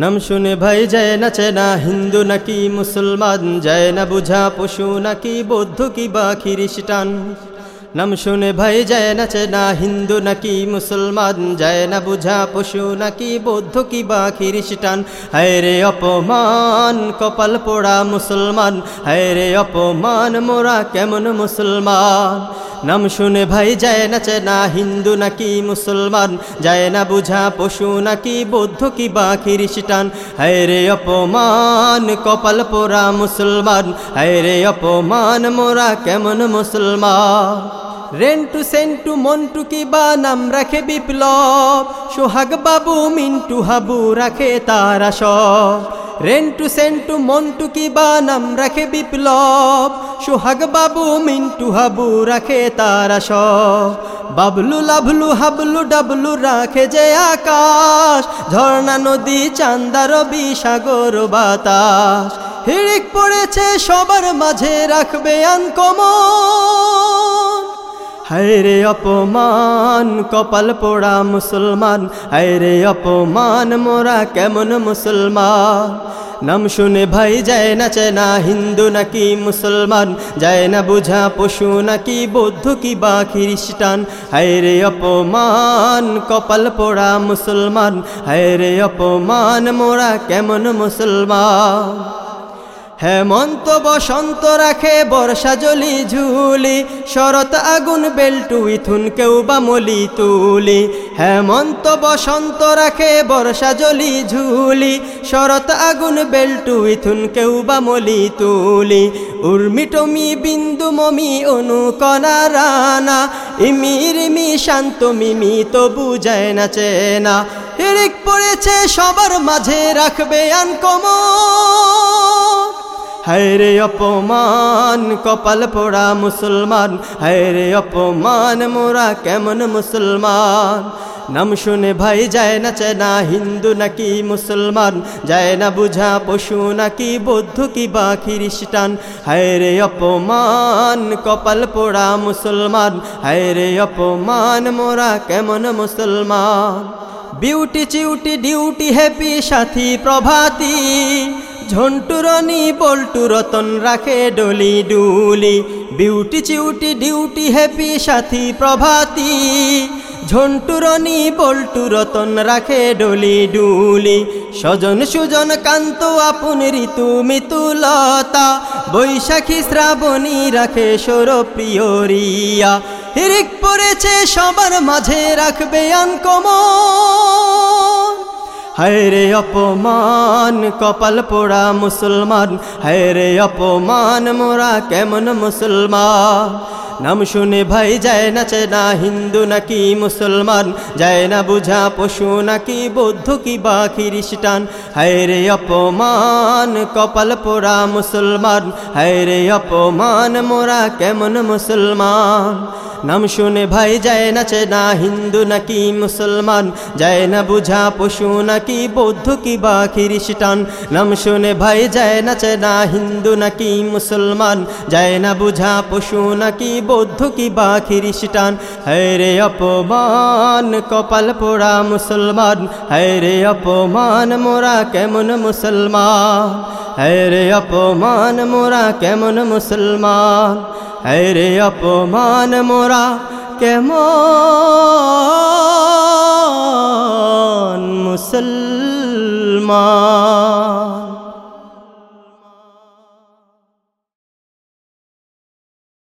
নাম শুনে ভাই যায় না হিন্দু নাকি মুসলমান? যায় না বুঝা পশু নাকি বৌদ্ধ কি বা খ্রিস্টান? নাম শুনে ভাই যায় না হিন্দু নাকি মুসলমান? যায় না বুঝা পশু নাকি বৌদ্ধ কি বা খ্রিস্টান? হায় রে অপমান, কপাল পোড়া মুসলমান। হায় রে অপমান, মোরা কেমন মুসলমান? নাম শুনে ভাই যায় না চেনা হিন্দু নাকি মুসলমান, যায় না বুঝা পশু নাকি বৌদ্ধ কি বা খ্রিস্টান। হায় রে অপমান, কপাল পোরা মুসলমান, হায় রে অপমান, মোরা কেমন মুসলমান। রেন্টু সেন্টু মন্টু কি বা নাম রাখে বিপ্লব? সোহাগ বাবু, মিন্টু হাবু রাখে তারা সব। রেন্টু সেন্টু মন্টু কি বা নাম রাখে বিপ্লব? সোহাগ বাবু, মিন্টু হাবু রাখে তারা সব। বাবলু লাভলু হাবলু ডাবলু রাখে যে আকাশ। ঝর্ণা, নদী চান্দা রবি সাগর বাতাস। হিড়িক পড়েছে সবার মাঝে, রাখবে আনকমন। হায় রে অপমান, কপাল পোড়া মুসলমান। হায় রে অপমান, মোরা কেমন মুসলমান? নাম শুনে ভাই, যায় না চেনা হিন্দু নাকি মুসলমান? যায় না বুঝা পশু নাকি বৌদ্ধ কি বা খ্রিস্টান? হায় রে অপমান, কপাল পোড়া মুসলমান। হায় রে অপমান, মোরা কেমন মুসলমান? হেমন্ত বসন্ত রাখে বর্ষা জলি ঝুলি, শরৎ আগুন বেল্টু ইথুন কেউ বা মলি তুলি। হেমন্ত বসন্ত রাখে বর্ষা জলি ঝুলি, শরৎ আগুন বেল্টু ইথুন কেউ বা মলি তুলি। উর্মিটমি বিন্দু মমি অনুকণা রানা, ইমির মি শান্ত মিমি তো বুঝায় না চেনা। হিড়িক পড়েছে সবার মাঝে রাখবে আনকমন। হায় রে অপমান, কপাল পোড়া মুসলমান। হায় রে অপমান, মোরা কেমন মুসলমান? নাম শুনে ভাই যায় না চেনা হিন্দু নাকি মুসলমান? যায় না বুঝা পশু নাকি বৌদ্ধ কি বা খ্রিস্টান? হায় রে অপমান, কপাল পোড়া মুসলমান। হায় রে অপমান, মোরা কেমন মুসলমান? বিউটি চিউটি, ডিউটি, হ্যাপি, সাথী, প্রভাতী। ঝন্টুরনি বল্টু রতন রাখে ডলি ডুলি। বিউটি চিউটি, ডিউটি, হ্যাপি, সাথী, প্রভাতী। ঝন্টুরনি বল্টু রতন রাখে ডলি ডুলি। স্বজন সুজন কান্ত, আপন ঋতু মিতুলতা। বৈশাখী শ্রাবণী রাখে সর প্রিয় রিয়া। হিরিক পড়েছে সবার মাঝে, রাখবে আনকমন। হায় রে অপমান, কপাল পোড়া মুসলমান। হায় রে অপমান, মোরা কেমন মুসলমান? নাম শুনে ভাই যায় না চেনা হিন্দু নাকি মুসলমান? যায় না বুঝা পশু নাকি বৌদ্ধ কি বা খ্রিস্টান? হায় রে অপমান, কপাল পোড়া মুসলমান। হায় রে অপমান, মোরা কেমন মুসলমান? নাম শুনে ভাই যায় না চেনা হিন্দু নাকি মুসলমান, যায় না বুঝা পশু নাকি বৌদ্ধ কি বা খ্রিস্টান। নাম শুনে ভাই যায় না চেনা হিন্দু নাকি মুসলমান, যায় না বুঝা পশু নাকি বৌদ্ধ কি বা খ্রিস্টান। রে অপমান, কপাল পোড়া মুসলমান রে অপমান, মোরা কেমন মুসলমান। রে অপমান, মোরা কেমন মুসলমান। হায় রে অপমান মোরা কেমন মুসলমান